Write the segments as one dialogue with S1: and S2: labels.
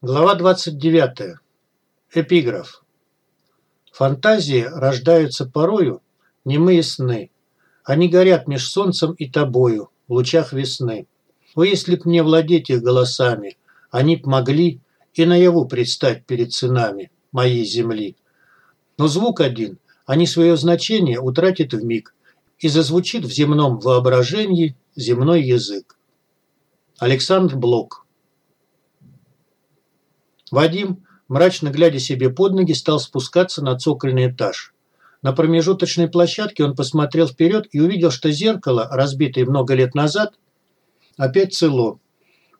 S1: Глава 29. Эпиграф. Фантазии рождаются порою немые сны. Они горят меж солнцем и тобою в лучах весны. О, если б мне владеть их голосами, они б могли и наяву предстать перед сынами моей земли. Но звук один, они свое значение утратят в миг, и зазвучит в земном воображении земной язык. Александр Блок Вадим, мрачно глядя себе под ноги, стал спускаться на цокольный этаж. На промежуточной площадке он посмотрел вперед и увидел, что зеркало, разбитое много лет назад, опять цело.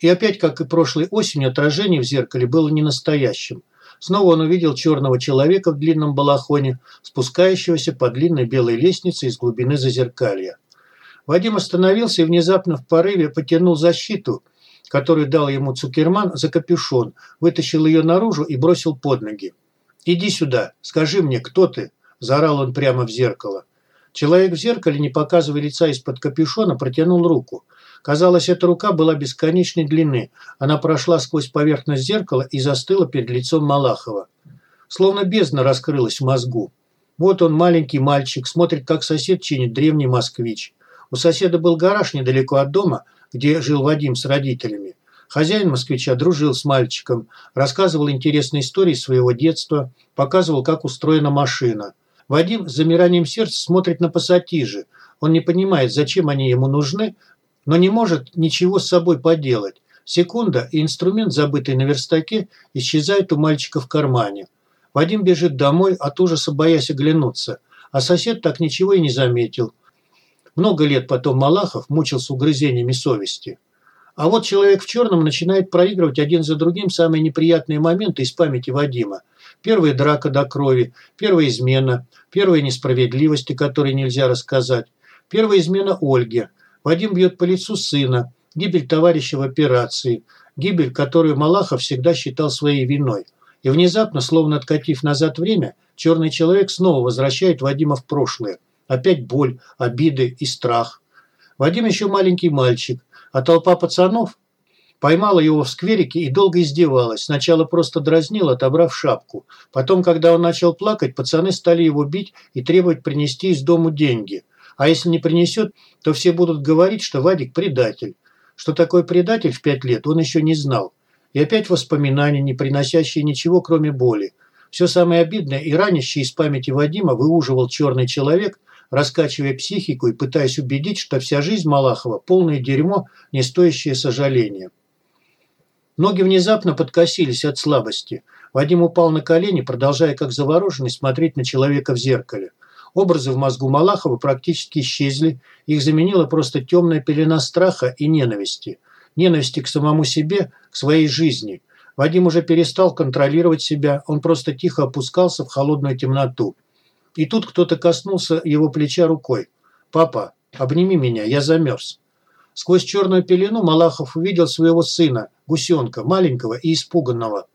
S1: И опять, как и прошлой осенью, отражение в зеркале было не настоящим. Снова он увидел черного человека в длинном балахоне, спускающегося по длинной белой лестнице из глубины зазеркалья. Вадим остановился и внезапно в порыве потянул защиту, которую дал ему Цукерман, за капюшон, вытащил ее наружу и бросил под ноги. «Иди сюда, скажи мне, кто ты?» – заорал он прямо в зеркало. Человек в зеркале, не показывая лица из-под капюшона, протянул руку. Казалось, эта рука была бесконечной длины. Она прошла сквозь поверхность зеркала и застыла перед лицом Малахова. Словно бездна раскрылась в мозгу. Вот он, маленький мальчик, смотрит, как сосед чинит древний москвич. У соседа был гараж недалеко от дома, где жил Вадим с родителями. Хозяин москвича дружил с мальчиком, рассказывал интересные истории своего детства, показывал, как устроена машина. Вадим с замиранием сердца смотрит на пассатижи. Он не понимает, зачем они ему нужны, но не может ничего с собой поделать. Секунда, и инструмент, забытый на верстаке, исчезает у мальчика в кармане. Вадим бежит домой, от ужаса боясь оглянуться, а сосед так ничего и не заметил. Много лет потом Малахов мучился угрызениями совести. А вот человек в черном начинает проигрывать один за другим самые неприятные моменты из памяти Вадима. Первая драка до крови, первая измена, первая несправедливость, о которой нельзя рассказать, первая измена Ольге. Вадим бьет по лицу сына, гибель товарища в операции, гибель, которую Малахов всегда считал своей виной. И внезапно, словно откатив назад время, черный человек снова возвращает Вадима в прошлое – Опять боль, обиды и страх. Вадим еще маленький мальчик, а толпа пацанов поймала его в скверике и долго издевалась. Сначала просто дразнила, отобрав шапку. Потом, когда он начал плакать, пацаны стали его бить и требовать принести из дому деньги. А если не принесет, то все будут говорить, что Вадик предатель. Что такое предатель в пять лет, он еще не знал. И опять воспоминания, не приносящие ничего, кроме боли. Все самое обидное и ранящее из памяти Вадима выуживал черный человек – раскачивая психику и пытаясь убедить, что вся жизнь Малахова – полное дерьмо, не стоящее сожаления. Ноги внезапно подкосились от слабости. Вадим упал на колени, продолжая как завороженный смотреть на человека в зеркале. Образы в мозгу Малахова практически исчезли, их заменила просто темная пелена страха и ненависти. Ненависти к самому себе, к своей жизни. Вадим уже перестал контролировать себя, он просто тихо опускался в холодную темноту. И тут кто-то коснулся его плеча рукой. «Папа, обними меня, я замерз». Сквозь черную пелену Малахов увидел своего сына, гусенка, маленького и испуганного.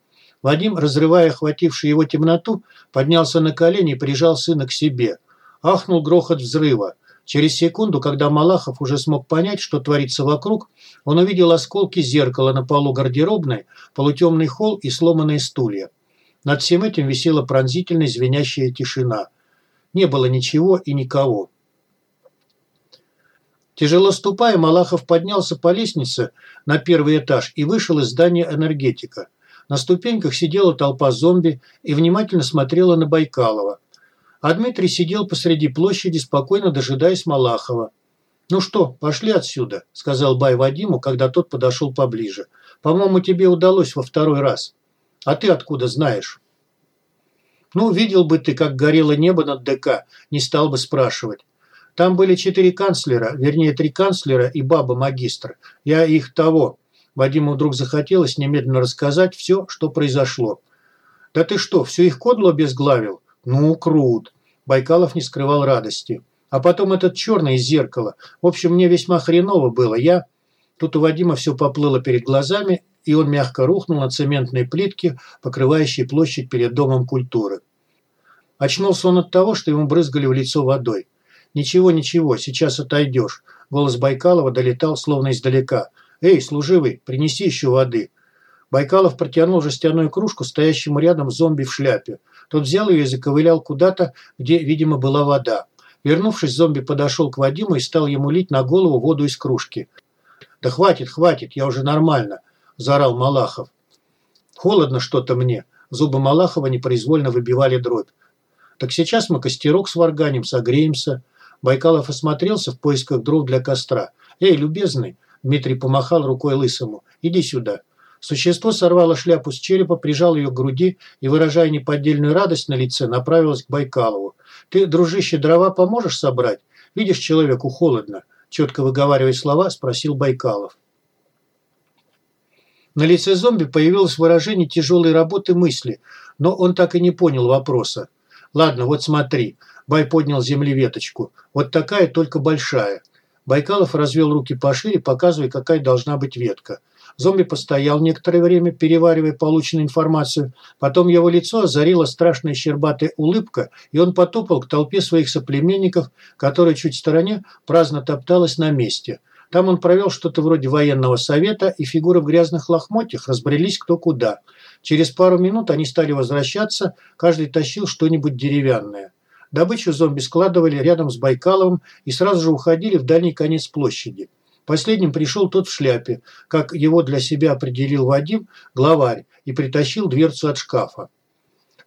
S1: Вадим, разрывая охватившую его темноту, поднялся на колени и прижал сына к себе. Ахнул грохот взрыва. Через секунду, когда Малахов уже смог понять, что творится вокруг, он увидел осколки зеркала на полу гардеробной, полутемный холл и сломанные стулья. Над всем этим висела пронзительная звенящая тишина – не было ничего и никого. Тяжело ступая, Малахов поднялся по лестнице на первый этаж и вышел из здания энергетика. На ступеньках сидела толпа зомби и внимательно смотрела на Байкалова. А Дмитрий сидел посреди площади, спокойно дожидаясь Малахова. «Ну что, пошли отсюда», – сказал Бай Вадиму, когда тот подошел поближе. «По-моему, тебе удалось во второй раз. А ты откуда знаешь?» Ну, видел бы ты, как горело небо над ДК, не стал бы спрашивать. Там были четыре канцлера, вернее, три канцлера и баба-магистр. Я их того. Вадиму вдруг захотелось немедленно рассказать все, что произошло. «Да ты что, все их кодло обезглавил?» «Ну, крут!» Байкалов не скрывал радости. «А потом этот черный из зеркала. В общем, мне весьма хреново было. Я...» Тут у Вадима все поплыло перед глазами, и он мягко рухнул на цементные плитки, покрывающие площадь перед Домом культуры. Очнулся он от того, что ему брызгали в лицо водой. «Ничего, ничего, сейчас отойдешь». Голос Байкалова долетал словно издалека. «Эй, служивый, принеси еще воды». Байкалов протянул жестяную кружку стоящему рядом зомби в шляпе. Тот взял ее и заковылял куда-то, где, видимо, была вода. Вернувшись, зомби подошел к Вадиму и стал ему лить на голову воду из кружки. «Да хватит, хватит, я уже нормально», – заорал Малахов. «Холодно что-то мне». Зубы Малахова непроизвольно выбивали дробь. «Так сейчас мы костерок сварганим, согреемся». Байкалов осмотрелся в поисках дров для костра. «Эй, любезный!» – Дмитрий помахал рукой лысому. «Иди сюда». Существо сорвало шляпу с черепа, прижал ее к груди и, выражая неподдельную радость на лице, направилось к Байкалову. «Ты, дружище, дрова поможешь собрать? Видишь, человеку холодно», – четко выговаривая слова, спросил Байкалов. На лице зомби появилось выражение тяжелой работы мысли, но он так и не понял вопроса. «Ладно, вот смотри». Бай поднял веточку. «Вот такая, только большая». Байкалов развел руки пошире, показывая, какая должна быть ветка. Зомби постоял некоторое время, переваривая полученную информацию. Потом его лицо озарила страшная щербатая улыбка, и он потопал к толпе своих соплеменников, которая чуть в стороне праздно топталась на месте. Там он провел что-то вроде военного совета, и фигуры в грязных лохмотьях разбрелись кто куда. Через пару минут они стали возвращаться, каждый тащил что-нибудь деревянное. Добычу зомби складывали рядом с Байкаловым и сразу же уходили в дальний конец площади. Последним пришел тот в шляпе, как его для себя определил Вадим, главарь, и притащил дверцу от шкафа.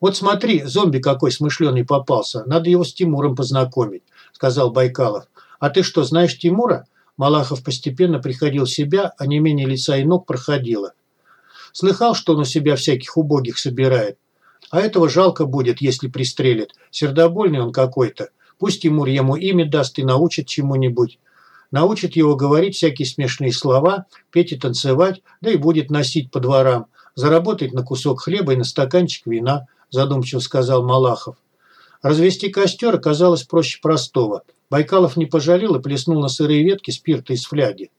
S1: «Вот смотри, зомби какой смышленый попался, надо его с Тимуром познакомить», – сказал Байкалов. «А ты что, знаешь Тимура?» Малахов постепенно приходил в себя, а не менее лица и ног проходило. Слыхал, что он у себя всяких убогих собирает. А этого жалко будет, если пристрелит. Сердобольный он какой-то. Пусть Тимур ему имя даст и научит чему-нибудь научит его говорить всякие смешные слова, петь и танцевать, да и будет носить по дворам, заработать на кусок хлеба и на стаканчик вина, задумчиво сказал Малахов. Развести костер оказалось проще простого. Байкалов не пожалел и плеснул на сырые ветки спирта из фляги.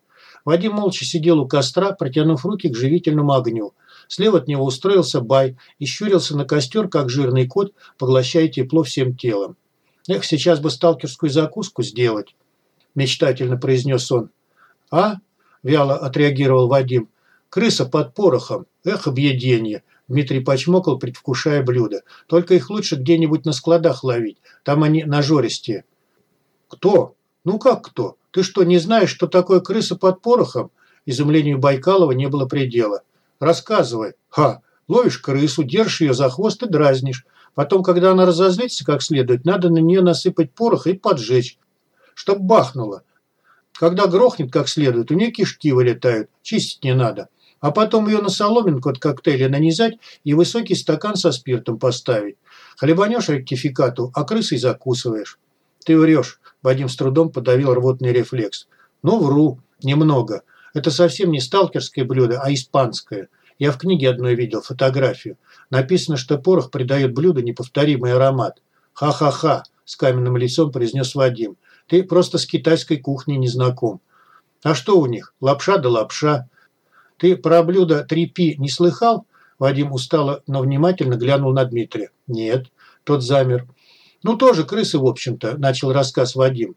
S1: Вадим молча сидел у костра, протянув руки к живительному огню. Слева от него устроился Бай и щурился на костер, как жирный кот, поглощая тепло всем телом. Эх, сейчас бы сталкерскую закуску сделать. – мечтательно произнес он. «А?» – вяло отреагировал Вадим. «Крыса под порохом. Эх, объеденье!» Дмитрий почмокал, предвкушая блюдо. «Только их лучше где-нибудь на складах ловить. Там они нажористее». «Кто? Ну как кто? Ты что, не знаешь, что такое крыса под порохом?» Изумлению Байкалова не было предела. «Рассказывай. Ха! Ловишь крысу, держишь ее за хвост и дразнишь. Потом, когда она разозлится как следует, надо на нее насыпать порох и поджечь чтоб бахнуло. Когда грохнет как следует, у нее кишки вылетают, чистить не надо. А потом ее на соломинку от коктейля нанизать и высокий стакан со спиртом поставить. Хлебанешь ректификату, а крысой закусываешь. Ты врешь. Вадим с трудом подавил рвотный рефлекс. Ну, вру. Немного. Это совсем не сталкерское блюдо, а испанское. Я в книге одной видел фотографию. Написано, что порох придает блюду неповторимый аромат. Ха-ха-ха, с каменным лицом произнес Вадим. Ты просто с китайской кухней не знаком. А что у них? Лапша да лапша. Ты про блюдо 3P не слыхал? Вадим устало, но внимательно глянул на Дмитрия. Нет. Тот замер. Ну, тоже крысы, в общем-то, начал рассказ Вадим.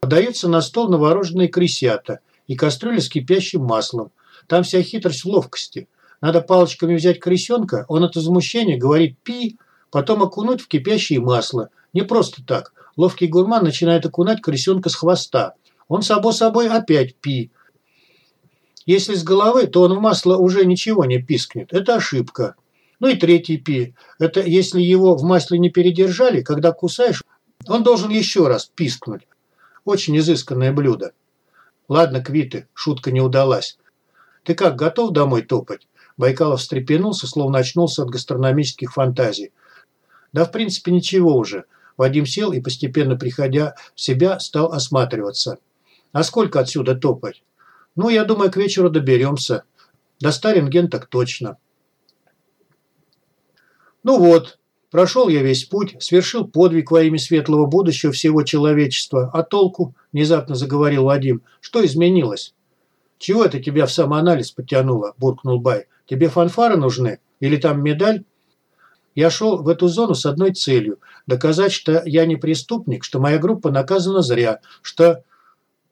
S1: Подаются на стол новорожденные крысята и кастрюля с кипящим маслом. Там вся хитрость в ловкости. Надо палочками взять крысенка, он от возмущения говорит «пи», потом окунуть в кипящее масло. Не просто так. Ловкий гурман начинает окунать крысенка с хвоста. Он, само собой, опять пи. Если с головы, то он в масло уже ничего не пискнет. Это ошибка. Ну и третий пи. Это если его в масле не передержали, когда кусаешь, он должен еще раз пискнуть. Очень изысканное блюдо. Ладно, Квиты, шутка не удалась. Ты как, готов домой топать? Байкалов встрепенулся, словно очнулся от гастрономических фантазий. Да, в принципе, ничего уже. Вадим сел и, постепенно приходя в себя, стал осматриваться. «А сколько отсюда топать?» «Ну, я думаю, к вечеру доберемся. До Старинген так точно». «Ну вот, прошел я весь путь, свершил подвиг во имя светлого будущего всего человечества. А толку?» – внезапно заговорил Вадим. «Что изменилось?» «Чего это тебя в самоанализ потянуло?» – буркнул Бай. «Тебе фанфары нужны? Или там медаль?» Я шел в эту зону с одной целью – доказать, что я не преступник, что моя группа наказана зря, что…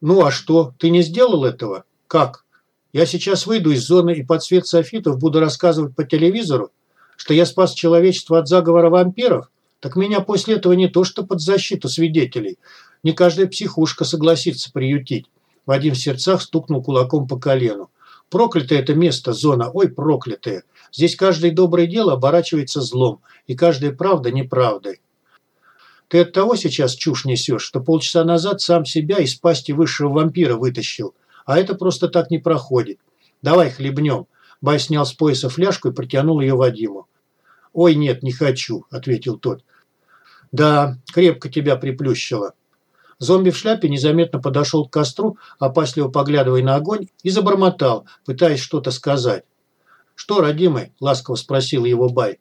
S1: Ну а что, ты не сделал этого? Как? Я сейчас выйду из зоны и под свет софитов буду рассказывать по телевизору, что я спас человечество от заговора вампиров? Так меня после этого не то что под защиту свидетелей. Не каждая психушка согласится приютить. Вадим в сердцах стукнул кулаком по колену. Проклятое это место, зона, ой, проклятое. Здесь каждое доброе дело оборачивается злом, и каждая правда неправдой. Ты от того сейчас чушь несешь, что полчаса назад сам себя из пасти высшего вампира вытащил. А это просто так не проходит. Давай хлебнем. Бай снял с пояса фляжку и протянул ее Вадиму. «Ой, нет, не хочу», – ответил тот. «Да, крепко тебя приплющило». Зомби в шляпе незаметно подошел к костру, опасливо поглядывая на огонь, и забормотал, пытаясь что-то сказать. «Что, родимый?» – ласково спросил его Бай.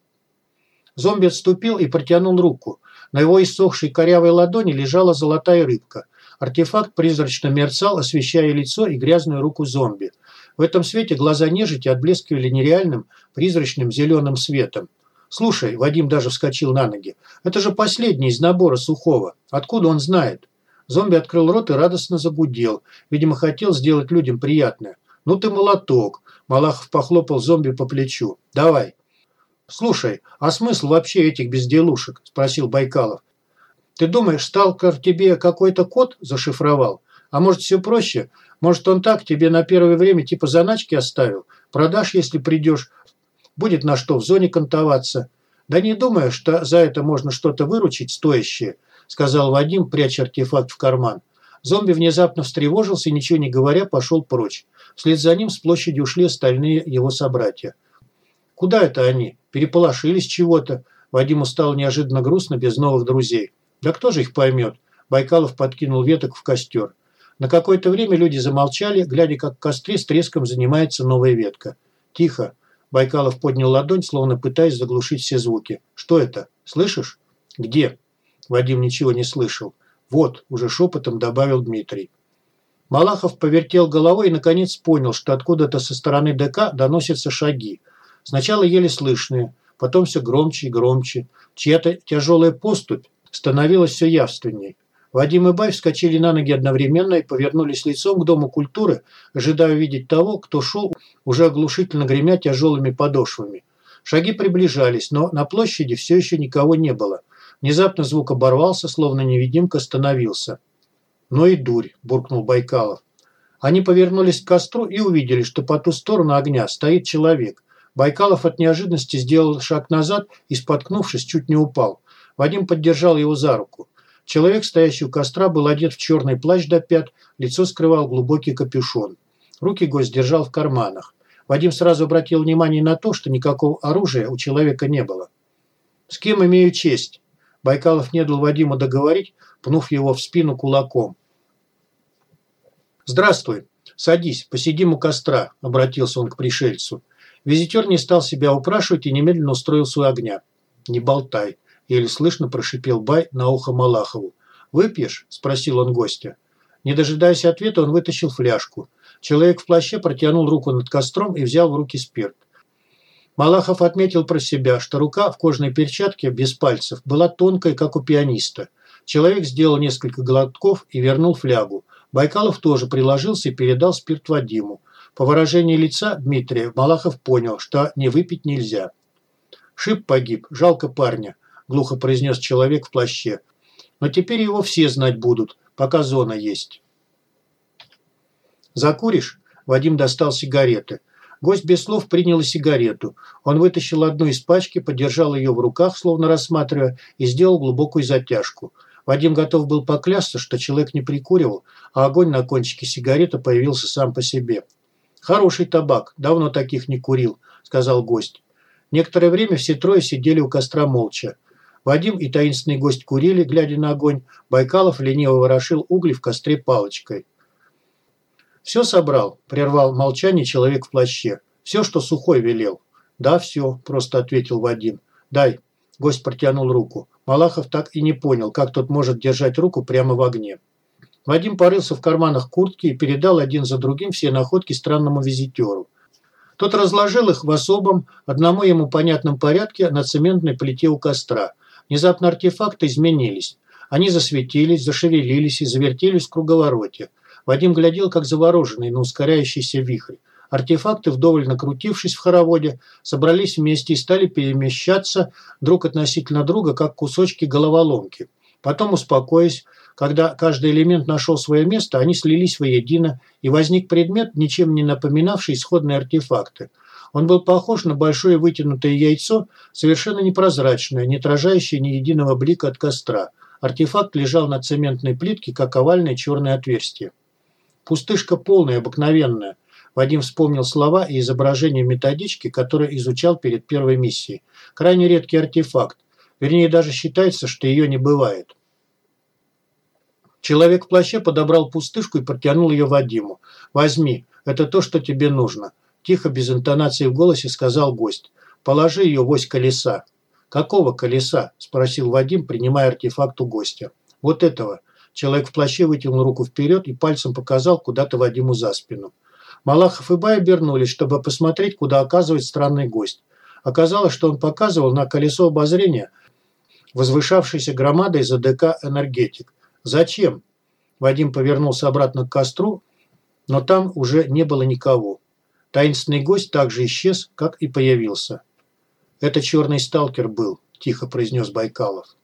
S1: Зомби отступил и протянул руку. На его иссохшей корявой ладони лежала золотая рыбка. Артефакт призрачно мерцал, освещая лицо и грязную руку зомби. В этом свете глаза нежити отблескивали нереальным, призрачным зеленым светом. «Слушай», – Вадим даже вскочил на ноги, – «это же последний из набора сухого. Откуда он знает?» Зомби открыл рот и радостно загудел. Видимо, хотел сделать людям приятное. «Ну ты молоток!» – Малахов похлопал зомби по плечу. «Давай!» «Слушай, а смысл вообще этих безделушек?» – спросил Байкалов. «Ты думаешь, сталкер тебе какой-то код зашифровал? А может, все проще? Может, он так тебе на первое время типа заначки оставил? Продашь, если придешь, Будет на что в зоне кантоваться. Да не думаю, что за это можно что-то выручить стоящее, сказал Вадим, пряча артефакт в карман. Зомби внезапно встревожился и, ничего не говоря, пошел прочь. Вслед за ним с площади ушли остальные его собратья. Куда это они? Переполошились чего-то. Вадиму стало неожиданно грустно без новых друзей. Да кто же их поймет? Байкалов подкинул веток в костер. На какое-то время люди замолчали, глядя, как в костре с треском занимается новая ветка. Тихо. Байкалов поднял ладонь, словно пытаясь заглушить все звуки. «Что это? Слышишь?» «Где?» Вадим ничего не слышал. «Вот», – уже шепотом добавил Дмитрий. Малахов повертел головой и, наконец, понял, что откуда-то со стороны ДК доносятся шаги. Сначала еле слышные, потом все громче и громче. Чья-то тяжелая поступь становилась все явственней. Вадим и Бай вскочили на ноги одновременно и повернулись лицом к Дому культуры, ожидая увидеть того, кто шел, уже оглушительно гремя тяжелыми подошвами. Шаги приближались, но на площади все еще никого не было. Внезапно звук оборвался, словно невидимка остановился. «Ну и дурь», – буркнул Байкалов. Они повернулись к костру и увидели, что по ту сторону огня стоит человек. Байкалов от неожиданности сделал шаг назад и, споткнувшись, чуть не упал. Вадим поддержал его за руку. Человек, стоящий у костра, был одет в черный плащ до пят, лицо скрывал глубокий капюшон. Руки гость держал в карманах. Вадим сразу обратил внимание на то, что никакого оружия у человека не было. «С кем имею честь?» Байкалов не дал Вадиму договорить, пнув его в спину кулаком. «Здравствуй. Садись, посидим у костра», – обратился он к пришельцу. Визитер не стал себя упрашивать и немедленно устроился у огня. «Не болтай», еле слышно прошипел Бай на ухо Малахову. «Выпьешь?» – спросил он гостя. Не дожидаясь ответа, он вытащил фляжку. Человек в плаще протянул руку над костром и взял в руки спирт. Малахов отметил про себя, что рука в кожаной перчатке без пальцев была тонкой, как у пианиста. Человек сделал несколько глотков и вернул флягу. Байкалов тоже приложился и передал спирт Вадиму. По выражению лица Дмитрия Малахов понял, что не выпить нельзя. Шип погиб, жалко парня глухо произнес человек в плаще. «Но теперь его все знать будут, пока зона есть». «Закуришь?» Вадим достал сигареты. Гость без слов принял сигарету. Он вытащил одну из пачки, подержал ее в руках, словно рассматривая, и сделал глубокую затяжку. Вадим готов был поклясться, что человек не прикуривал, а огонь на кончике сигареты появился сам по себе. «Хороший табак, давно таких не курил», – сказал гость. Некоторое время все трое сидели у костра молча. Вадим и таинственный гость курили, глядя на огонь. Байкалов лениво ворошил угли в костре палочкой. «Все собрал?» – прервал молчание человек в плаще. «Все, что сухой велел». «Да, все», – просто ответил Вадим. «Дай». Гость протянул руку. Малахов так и не понял, как тот может держать руку прямо в огне. Вадим порылся в карманах куртки и передал один за другим все находки странному визитеру. Тот разложил их в особом, одному ему понятном порядке на цементной плите у костра. Внезапно артефакты изменились. Они засветились, зашевелились и завертелись в круговороте. Вадим глядел, как завороженный на ускоряющийся вихрь. Артефакты, вдоволь накрутившись в хороводе, собрались вместе и стали перемещаться друг относительно друга, как кусочки головоломки. Потом, успокоясь, когда каждый элемент нашел свое место, они слились воедино, и возник предмет, ничем не напоминавший исходные артефакты. Он был похож на большое вытянутое яйцо, совершенно непрозрачное, не отражающее ни единого блика от костра. Артефакт лежал на цементной плитке, как овальное черное отверстие. Пустышка полная, обыкновенная. Вадим вспомнил слова и изображения методички, которые изучал перед первой миссией. Крайне редкий артефакт. Вернее, даже считается, что ее не бывает. Человек в плаще подобрал пустышку и протянул ее Вадиму. «Возьми, это то, что тебе нужно», – тихо, без интонации в голосе сказал гость. «Положи ее в колеса». «Какого колеса?» – спросил Вадим, принимая артефакт у гостя. «Вот этого». Человек в плаще вытянул руку вперед и пальцем показал куда-то Вадиму за спину. Малахов и Бай обернулись, чтобы посмотреть, куда оказывает странный гость. Оказалось, что он показывал на колесо обозрения возвышавшейся громадой ЗДК «Энергетик». «Зачем?» Вадим повернулся обратно к костру, но там уже не было никого. Таинственный гость также исчез, как и появился. «Это черный сталкер был», – тихо произнес Байкалов.